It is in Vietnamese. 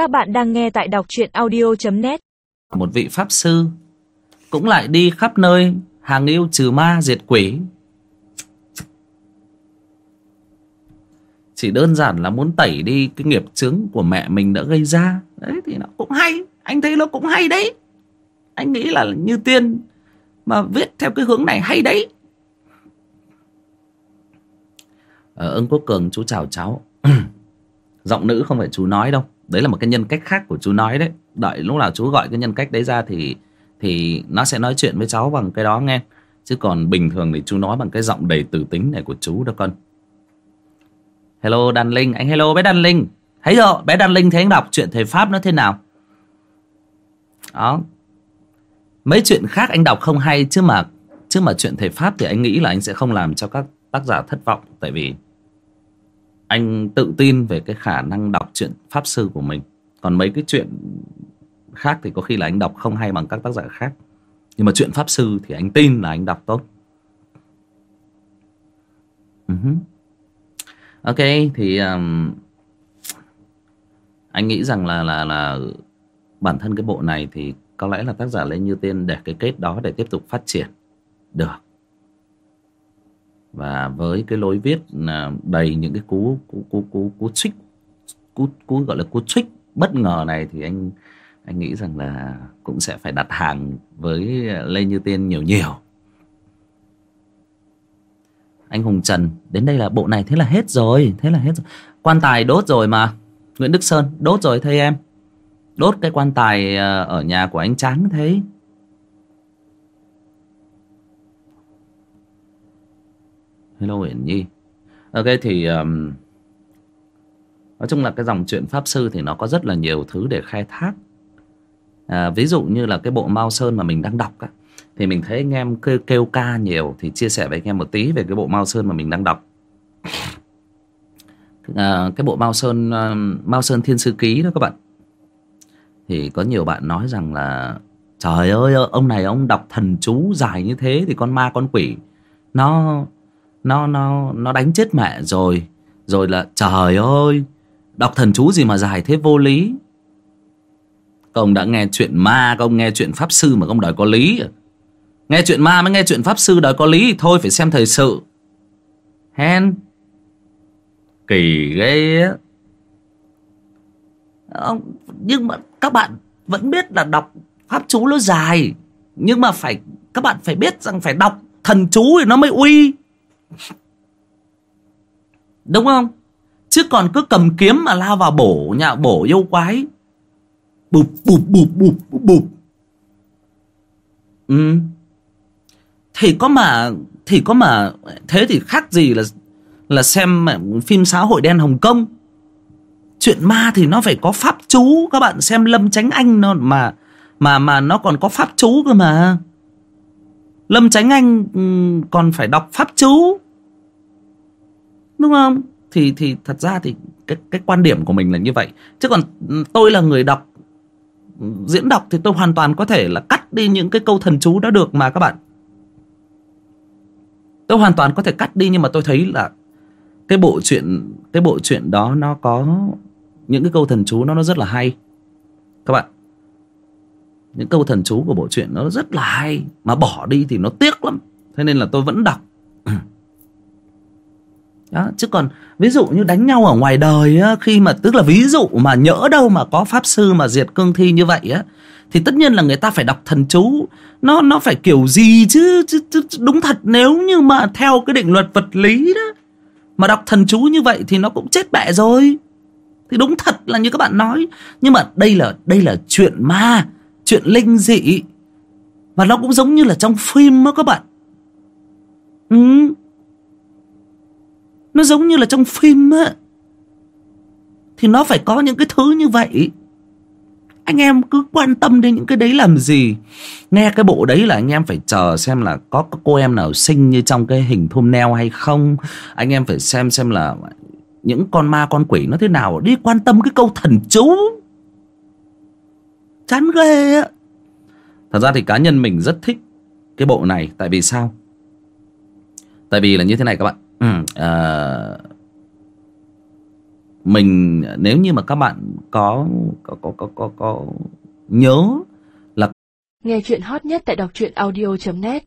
Các bạn đang nghe tại đọc truyện audio.net Một vị pháp sư Cũng lại đi khắp nơi Hàng yêu trừ ma diệt quỷ. Chỉ đơn giản là muốn tẩy đi Cái nghiệp chướng của mẹ mình đã gây ra. Đấy thì nó cũng hay. Anh thấy nó cũng hay đấy. Anh nghĩ là như tiên Mà viết theo cái hướng này hay đấy. Ờ, ưng quốc cường chú chào cháu. Giọng nữ không phải chú nói đâu đấy là một cái nhân cách khác của chú nói đấy. Đợi lúc nào chú gọi cái nhân cách đấy ra thì thì nó sẽ nói chuyện với cháu bằng cái đó nghe. Chứ còn bình thường thì chú nói bằng cái giọng đầy từ tính này của chú đó con. Hello, đan linh. Anh hello bé đan linh. Thấy rồi bé đan linh thấy anh đọc chuyện thầy pháp nó thế nào? Đó. Mấy chuyện khác anh đọc không hay, chứ mà chứ mà chuyện thầy pháp thì anh nghĩ là anh sẽ không làm cho các tác giả thất vọng. Tại vì anh tự tin về cái khả năng đọc truyện pháp sư của mình. Còn mấy cái chuyện khác thì có khi là anh đọc không hay bằng các tác giả khác. Nhưng mà chuyện pháp sư thì anh tin là anh đọc tốt. Uh-huh. ok thì um, anh nghĩ rằng là là là bản thân cái bộ này thì có lẽ là tác giả lên Như Tiên để cái kết đó để tiếp tục phát triển. Được và với cái lối viết à, đầy những cái cú cú cú cú cú trích, cú cú gọi là cú trích bất ngờ này thì anh anh nghĩ rằng là cũng sẽ phải đặt hàng với Lê Như Tiên nhiều nhiều. Anh Hùng Trần, đến đây là bộ này thế là hết rồi, thế là hết rồi. Quan tài đốt rồi mà. Nguyễn Đức Sơn, đốt rồi thầy em. Đốt cái quan tài à, ở nhà của anh Tráng thế. Hello Uyển Nhi. Ok thì um, Nói chung là cái dòng truyện Pháp Sư Thì nó có rất là nhiều thứ để khai thác. À, Ví dụ như là cái bộ Mao Sơn mà mình đang đọc á, Thì mình thấy anh em kêu, kêu ca nhiều Thì chia sẻ với anh em một tí về cái bộ Mao Sơn mà mình đang đọc. À, Cái bộ Mao Sơn uh, Mao Sơn Thiên Sư Ký đó các bạn. Thì có nhiều bạn nói rằng là Trời ơi ông này ông đọc thần chú dài như thế Thì con ma con quỷ Nó nó nó nó đánh chết mẹ rồi. Rồi là, trời ơi, đọc thần chú gì mà dài thế vô lý. Công đã nghe chuyện ma công nghe chuyện pháp sư mà công đòi có lý à? nghe chuyện ma mới nghe chuyện pháp sư đòi có lý, thôi phải xem thời sự. Hen? Kỳ ghê á. Nhưng mà các bạn vẫn biết là đọc pháp chú nó dài. Nhưng mà phải, các bạn phải biết rằng phải đọc thần chú thì nó mới uy. Đúng không? Chứ còn cứ cầm kiếm mà lao vào bổ nhà bổ yêu quái. Bụp bụp bụp bụp bụp bụp. Ừ. Thì có mà thì có mà thế thì khác gì là là xem phim xã hội đen Hồng Kông. Chuyện ma thì nó phải có pháp chú, các bạn xem Lâm Chánh Anh nó mà mà mà nó còn có pháp chú cơ mà. Lâm tránh Anh ừ, còn phải đọc pháp chú đúng không? Thì thì thật ra thì cái cái quan điểm của mình là như vậy. Chứ còn ừ, tôi là người đọc ừ, diễn đọc thì tôi hoàn toàn có thể là cắt đi những cái câu thần chú đó được mà các bạn. Tôi hoàn toàn có thể cắt đi nhưng mà tôi thấy là cái bộ chuyện, cái bộ chuyện đó nó có những cái câu thần chú nó nó rất là hay. Các bạn những câu thần chú của bộ truyện nó rất là hay mà bỏ đi thì nó tiếc lắm. Thế nên là tôi vẫn đọc. Đó chứ còn ví dụ như đánh nhau ở ngoài đời á, khi mà tức là ví dụ mà nhỡ đâu mà có pháp sư mà diệt cương thi như vậy á thì tất nhiên là người ta phải đọc thần chú. Nó nó phải kiểu gì chứ, chứ, chứ đúng thật nếu như mà theo cái định luật vật lý đó mà đọc thần chú như vậy thì nó cũng chết bẹ rồi. Thì đúng thật là như các bạn nói. Nhưng mà đây là đây là chuyện ma chuyện linh dị. Và nó cũng giống như là trong phim đó các bạn. Ừ. Nó giống như là trong phim á. Thì nó phải có những cái thứ như vậy. Anh em cứ quan tâm đến những cái đấy làm gì. Nghe cái bộ đấy là anh em phải chờ xem là Có cô em nào sinh như trong cái hình thumbnail neo hay không. Anh em phải xem xem là Những con ma, con quỷ nó thế nào. Đi quan tâm cái câu thần chú. Chán ghê á. Thật ra thì cá nhân mình rất thích Cái bộ này Tại vì sao? Tại vì là như thế này các bạn. Ừ, uh, mình nếu như mà các bạn có có có có có, có nhớ Nghe chuyện hot nhất tại đọc truyện audio.net